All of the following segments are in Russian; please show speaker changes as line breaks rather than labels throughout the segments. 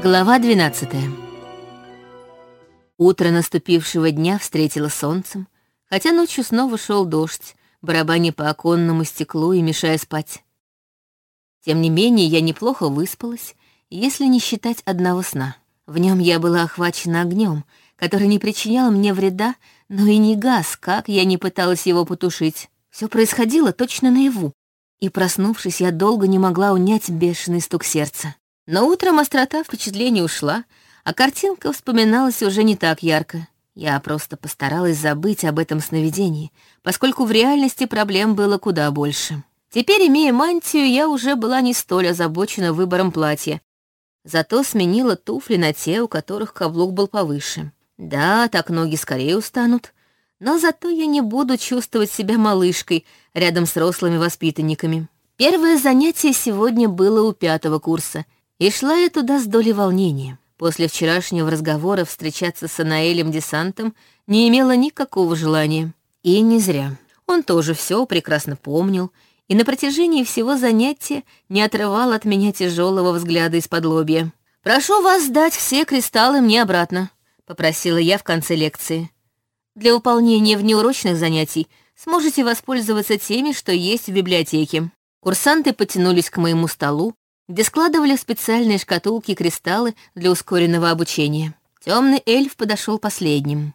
Глава 12 Утро наступившего дня встретило солнцем, хотя ночью снова шел дождь, барабаня по оконному стеклу и мешая спать. Тем не менее, я неплохо выспалась, если не считать одного сна. В нем я была охвачена огнем, который не причинял мне вреда, но и не газ, как я не пыталась его потушить. Все происходило точно наяву, и, проснувшись, я долго не могла унять бешеный стук сердца. Но утром острота впечатлений ушла, а картинка вспоминалась уже не так ярко. Я просто постаралась забыть об этом сновидении, поскольку в реальности проблем было куда больше. Теперь, имея мантию, я уже была не столь озабочена выбором платья. Зато сменила туфли на те, у которых каблук был повыше. Да, так ноги скорее устанут, но зато я не буду чувствовать себя малышкой рядом с рослыми воспитанниками. Первое занятие сегодня было у пятого курса — и шла я туда с долей волнения. После вчерашнего разговора встречаться с Анаэлем Десантом не имела никакого желания. И не зря. Он тоже все прекрасно помнил, и на протяжении всего занятия не отрывал от меня тяжелого взгляда из-под лобья. «Прошу вас сдать все кристаллы мне обратно», — попросила я в конце лекции. «Для выполнения внеурочных занятий сможете воспользоваться теми, что есть в библиотеке». Курсанты потянулись к моему столу, где складывали в специальные шкатулки кристаллы для ускоренного обучения. Темный эльф подошел последним.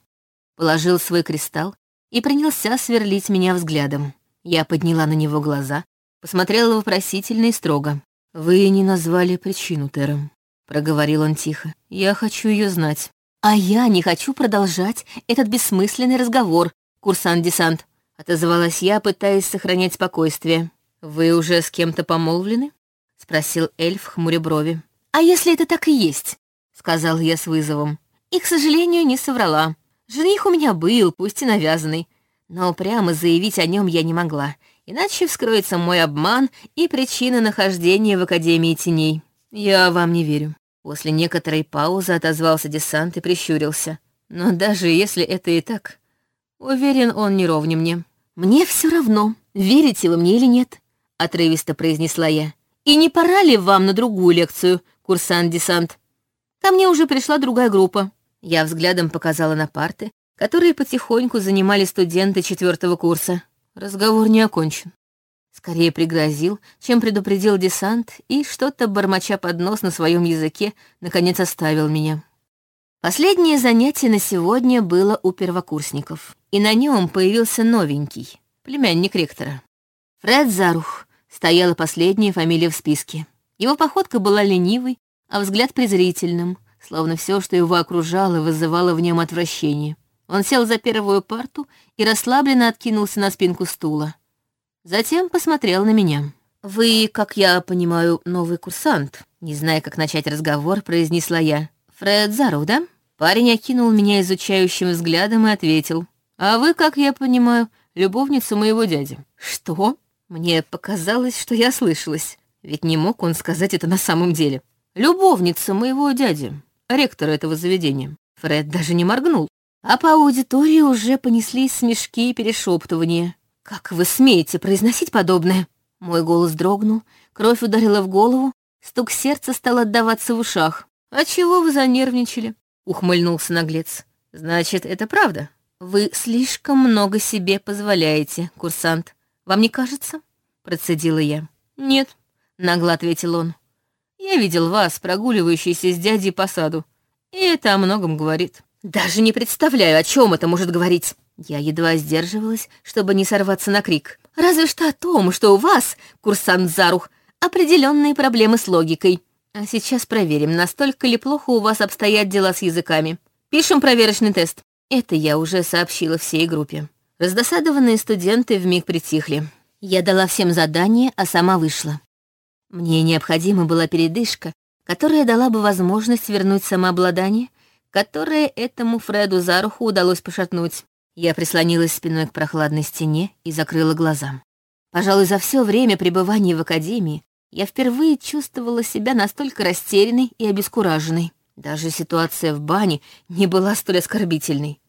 Положил свой кристалл и принялся сверлить меня взглядом. Я подняла на него глаза, посмотрела вопросительно и строго. «Вы не назвали причину, Террам», — проговорил он тихо. «Я хочу ее знать». «А я не хочу продолжать этот бессмысленный разговор, курсант-десант», — отозвалась я, пытаясь сохранять спокойствие. «Вы уже с кем-то помолвлены?» — спросил эльф, хмуря брови. «А если это так и есть?» — сказал я с вызовом. И, к сожалению, не соврала. Жених у меня был, пусть и навязанный, но прямо заявить о нем я не могла, иначе вскроется мой обман и причина нахождения в Академии Теней. Я вам не верю. После некоторой паузы отозвался десант и прищурился. Но даже если это и так, уверен, он не ровня мне. «Мне все равно, верите вы мне или нет», — отрывисто произнесла я. И не пора ли вам на другую лекцию, курсант-десант? Ко мне уже пришла другая группа. Я взглядом показала на парты, которые потихоньку занимали студенты четвертого курса. Разговор не окончен. Скорее пригрозил, чем предупредил десант, и что-то, бормоча под нос на своем языке, наконец оставил меня. Последнее занятие на сегодня было у первокурсников, и на нем появился новенький, племянник ректора. Фред Зарух, стояла последняя фамилия в списке. Его походка была ленивой, а взгляд презрительным, словно все, что его окружало, вызывало в нем отвращение. Он сел за первую парту и расслабленно откинулся на спинку стула. Затем посмотрел на меня. «Вы, как я понимаю, новый курсант?» Не зная, как начать разговор, произнесла я. «Фред Зару, да?» Парень окинул меня изучающим взглядом и ответил. «А вы, как я понимаю, любовница моего дяди». «Что?» Мне показалось, что я слышалась, ведь не мог он сказать это на самом деле. Любовница моего дяди, ректора этого заведения. Фред даже не моргнул, а по аудитории уже понеслись смешки и перешептывания. «Как вы смеете произносить подобное?» Мой голос дрогнул, кровь ударила в голову, стук сердца стал отдаваться в ушах. «А чего вы занервничали?» — ухмыльнулся наглец. «Значит, это правда. Вы слишком много себе позволяете, курсант. Вам не кажется?» — процедила я. «Нет», — нагло ответил он. «Я видел вас, прогуливающийся с дядей по саду, и это о многом говорит. Даже не представляю, о чем это может говорить». Я едва сдерживалась, чтобы не сорваться на крик. «Разве что о том, что у вас, курсант Зарух, определенные проблемы с логикой. А сейчас проверим, настолько ли плохо у вас обстоят дела с языками. Пишем проверочный тест». Это я уже сообщила всей группе. Раздосадованные студенты вмиг притихли. Я дала всем задание, а сама вышла. Мне необходима была передышка, которая дала бы возможность вернуть самообладание, которое этому Фреду Заруху удалось пошатнуть. Я прислонилась спиной к прохладной стене и закрыла глаза. Пожалуй, за все время пребывания в академии я впервые чувствовала себя настолько растерянной и обескураженной. Даже ситуация в бане не была столь оскорбительной.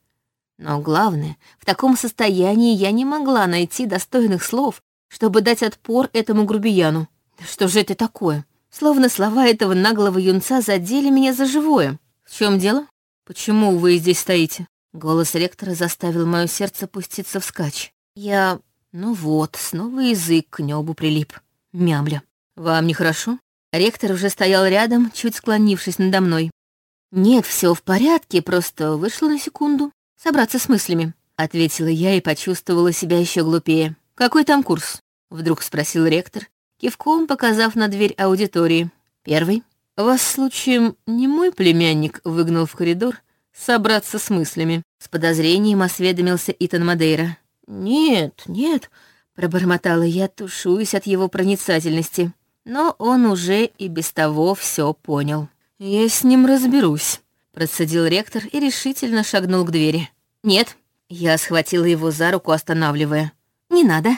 Но главное, в таком состоянии я не могла найти достойных слов, чтобы дать отпор этому грубияну. Да что же это такое? Словно слова этого наглого юнца задели меня за живое. В чем дело? Почему вы здесь стоите? Голос ректора заставил мое сердце пуститься вскачь. Я... Ну вот, снова язык к небу прилип. Мямля. Вам нехорошо? Ректор уже стоял рядом, чуть склонившись надо мной. «Нет, все в порядке, просто вышла на секунду. Собраться с мыслями», — ответила я и почувствовала себя еще глупее. «Какой там курс?» — вдруг спросил ректор, кивком показав на дверь аудитории. «Первый. Вас, случаем, не мой племянник выгнал в коридор собраться с мыслями?» С подозрением осведомился Итан Мадейра. «Нет, нет», — пробормотала я, тушуясь от его проницательности но он уже и без того все понял. «Я с ним разберусь», — процедил ректор и решительно шагнул к двери. «Нет», — я схватила его за руку, останавливая. «Не надо,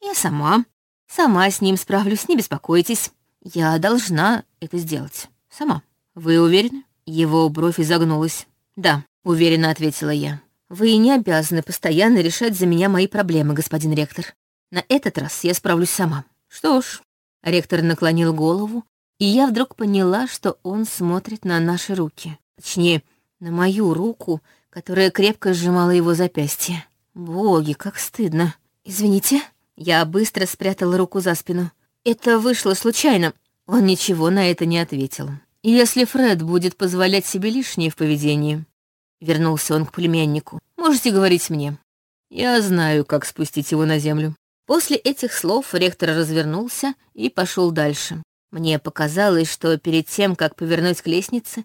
я сама. Сама с ним справлюсь, не беспокойтесь. Я должна это сделать. Сама. Вы уверены?» Его бровь изогнулась. «Да», — уверенно ответила я. «Вы не обязаны постоянно решать за меня мои проблемы, господин ректор. На этот раз я справлюсь сама». «Что ж, Ректор наклонил голову, и я вдруг поняла, что он смотрит на наши руки. Точнее, на мою руку, которая крепко сжимала его запястье. Боги, как стыдно. Извините, я быстро спрятала руку за спину. Это вышло случайно. Он ничего на это не ответил. Если Фред будет позволять себе лишнее в поведении, вернулся он к племяннику, можете говорить мне. Я знаю, как спустить его на землю. После этих слов ректор развернулся и пошел дальше. Мне показалось, что перед тем, как повернуть к лестнице,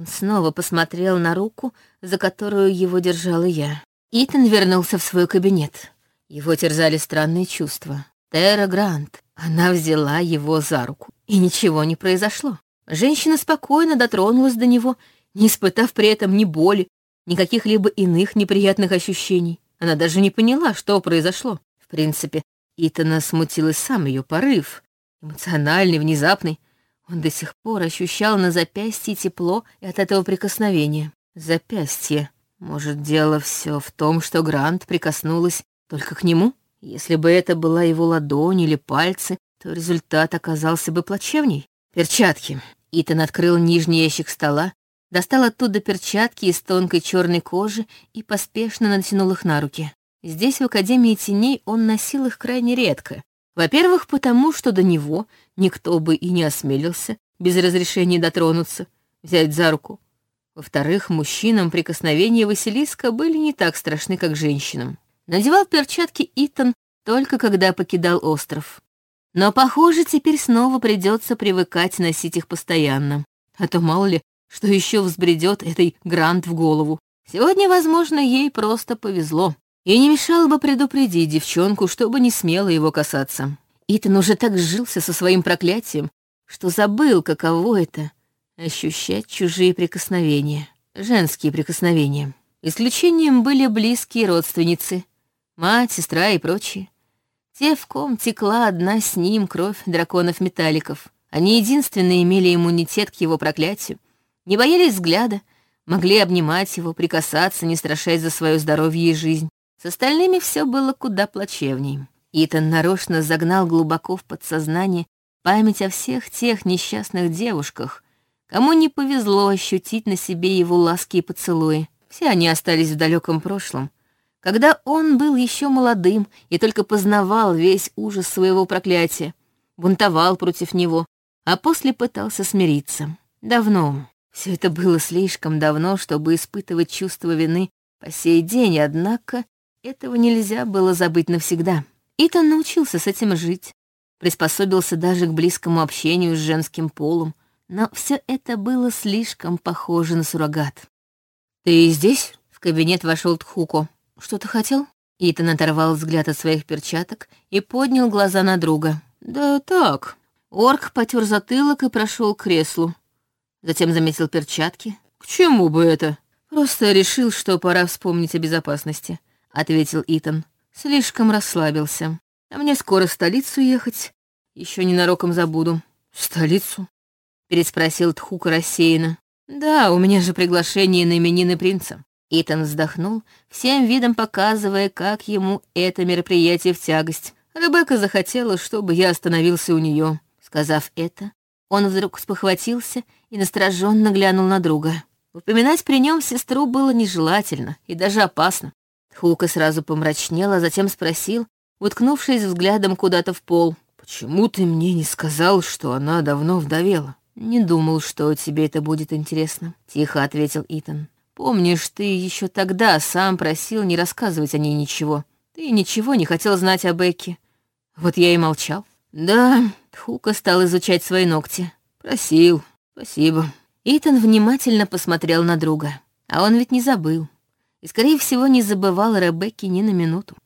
он снова посмотрел на руку, за которую его держала я. Итан вернулся в свой кабинет. Его терзали странные чувства. Терра Грант. Она взяла его за руку. И ничего не произошло. Женщина спокойно дотронулась до него, не испытав при этом ни боли, ни каких-либо иных неприятных ощущений. Она даже не поняла, что произошло принципе, Итана смутил и сам ее порыв. Эмоциональный, внезапный. Он до сих пор ощущал на запястье тепло и от этого прикосновения. Запястье. Может, дело все в том, что Грант прикоснулась только к нему? Если бы это была его ладонь или пальцы, то результат оказался бы плачевней. Перчатки. Итан открыл нижний ящик стола, достал оттуда перчатки из тонкой черной кожи и поспешно натянул их на руки. Здесь, в Академии теней, он носил их крайне редко. Во-первых, потому что до него никто бы и не осмелился без разрешения дотронуться, взять за руку. Во-вторых, мужчинам прикосновения Василиска были не так страшны, как женщинам. Надевал перчатки Итан только когда покидал остров. Но, похоже, теперь снова придется привыкать носить их постоянно. А то мало ли, что еще взбредет этой Грант в голову. Сегодня, возможно, ей просто повезло. И не мешало бы предупредить девчонку, чтобы не смело его касаться. Итан уже так сжился со своим проклятием, что забыл, каково это — ощущать чужие прикосновения, женские прикосновения. Исключением были близкие родственницы, мать, сестра и прочие. Те, в ком текла одна с ним кровь драконов-металликов. Они единственные имели иммунитет к его проклятию, не боялись взгляда, могли обнимать его, прикасаться, не страшась за свое здоровье и жизнь. С остальными все было куда плачевней. Итан нарочно загнал глубоко в подсознание память о всех тех несчастных девушках, кому не повезло ощутить на себе его ласки и поцелуи. Все они остались в далеком прошлом, когда он был еще молодым и только познавал весь ужас своего проклятия, бунтовал против него, а после пытался смириться. Давно. Все это было слишком давно, чтобы испытывать чувство вины по сей день, однако этого нельзя было забыть навсегда. Итан научился с этим жить, приспособился даже к близкому общению с женским полом, но все это было слишком похоже на суррогат. «Ты здесь?» — в кабинет вошел Тхуко. «Что ты хотел?» Итан оторвал взгляд от своих перчаток и поднял глаза на друга. «Да так». Орк потер затылок и прошел к креслу. Затем заметил перчатки. «К чему бы это?» Просто решил, что пора вспомнить о безопасности. — ответил Итан. «Слишком расслабился. А мне скоро в столицу ехать. Еще ненароком забуду». «В столицу?» — переспросил Тхука рассеянно. «Да, у меня же приглашение на именины принца». Итан вздохнул, всем видом показывая, как ему это мероприятие в тягость. Ребекка захотела, чтобы я остановился у нее. Сказав это, Он вдруг спохватился и настороженно глянул на друга. Упоминать при нем сестру было нежелательно и даже опасно. Хука сразу помрачнел, а затем спросил, уткнувшись взглядом куда-то в пол. «Почему ты мне не сказал, что она давно вдовела?» «Не думал, что тебе это будет интересно», — тихо ответил Итан. «Помнишь, ты еще тогда сам просил не рассказывать о ней ничего. Ты ничего не хотел знать о Бекке. Вот я и молчал». «Да», — Хука стал изучать свои ногти. «Просил. Спасибо». Итан внимательно посмотрел на друга. А он ведь не забыл. И, скорее всего, не забывал Ребекки ни на минуту.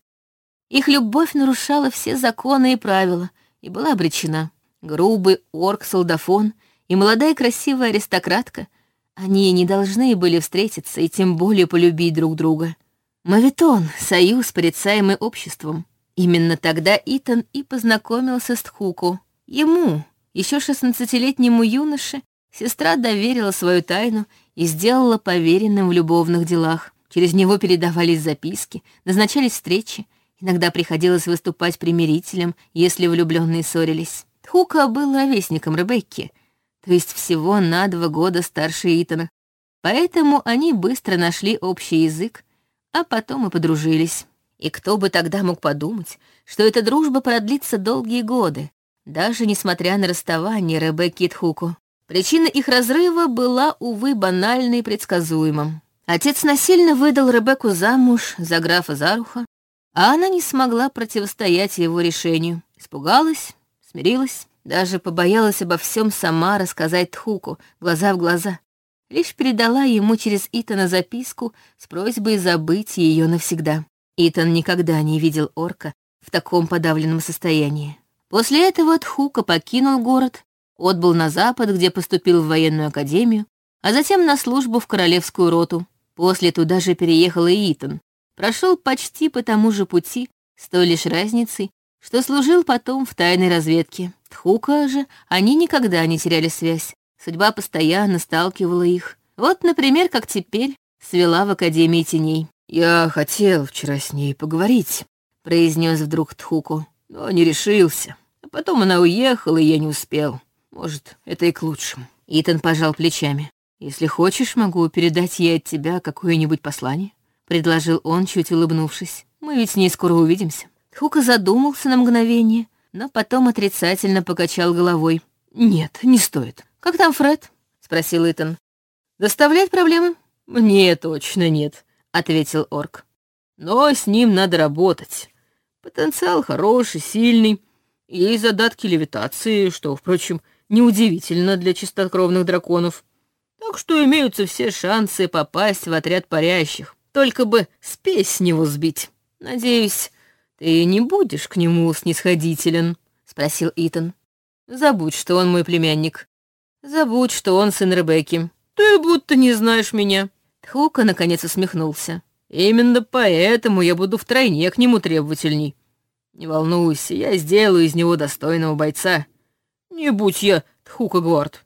Их любовь нарушала все законы и правила и была обречена. Грубый орк-солдафон и молодая красивая аристократка, они не должны были встретиться и тем более полюбить друг друга. Мавитон — союз, порицаемый обществом. Именно тогда Итан и познакомился с Тхуку. Ему, еще шестнадцатилетнему юноше, сестра доверила свою тайну и сделала поверенным в любовных делах. Через него передавались записки, назначались встречи, иногда приходилось выступать примирителем, если влюбленные ссорились. Тхука был ровесником Ребекки, то есть всего на два года старше Итана, поэтому они быстро нашли общий язык, а потом и подружились. И кто бы тогда мог подумать, что эта дружба продлится долгие годы, даже несмотря на расставание Ребекки и Тхуку. Причина их разрыва была, увы, банальной и предсказуемым. Отец насильно выдал Ребекку замуж за графа Заруха, а она не смогла противостоять его решению. Испугалась, смирилась, даже побоялась обо всем сама рассказать Тхуку, глаза в глаза. Лишь передала ему через Итана записку с просьбой забыть ее навсегда. Итан никогда не видел орка в таком подавленном состоянии. После этого Тхука покинул город отбыл на запад, где поступил в военную академию, а затем на службу в королевскую роту. После туда же переехал и Итан. Прошел почти по тому же пути, с той лишь разницей, что служил потом в тайной разведке. Тхука же они никогда не теряли связь. Судьба постоянно сталкивала их. Вот, например, как теперь свела в Академии теней. «Я хотел вчера с ней поговорить», — произнес вдруг Тхуку, но не решился. А потом она уехала, и я не успел. Может, это и к лучшему. Итан пожал плечами. Если хочешь, могу передать ей от тебя какое-нибудь послание, предложил он, чуть улыбнувшись. Мы ведь с ней скоро увидимся. Хука задумался на мгновение, но потом отрицательно покачал головой. Нет, не стоит. Как там Фред? спросил Итан. Доставляет проблемы? Мне точно нет, ответил орк. Но с ним надо работать. Потенциал хороший, сильный. Есть задатки левитации, что, впрочем, неудивительно для чистокровных драконов. Так что имеются все шансы попасть в отряд парящих. Только бы спесь с него сбить. Надеюсь, ты не будешь к нему снисходителен, спросил Итан. Забудь, что он мой племянник. Забудь, что он сын Ребекки. Ты будто не знаешь меня. Хука наконец усмехнулся. Именно поэтому я буду втройне к нему требовательней. Не волнуйся, я сделаю из него достойного бойца. Не будь я Тхука Гвард.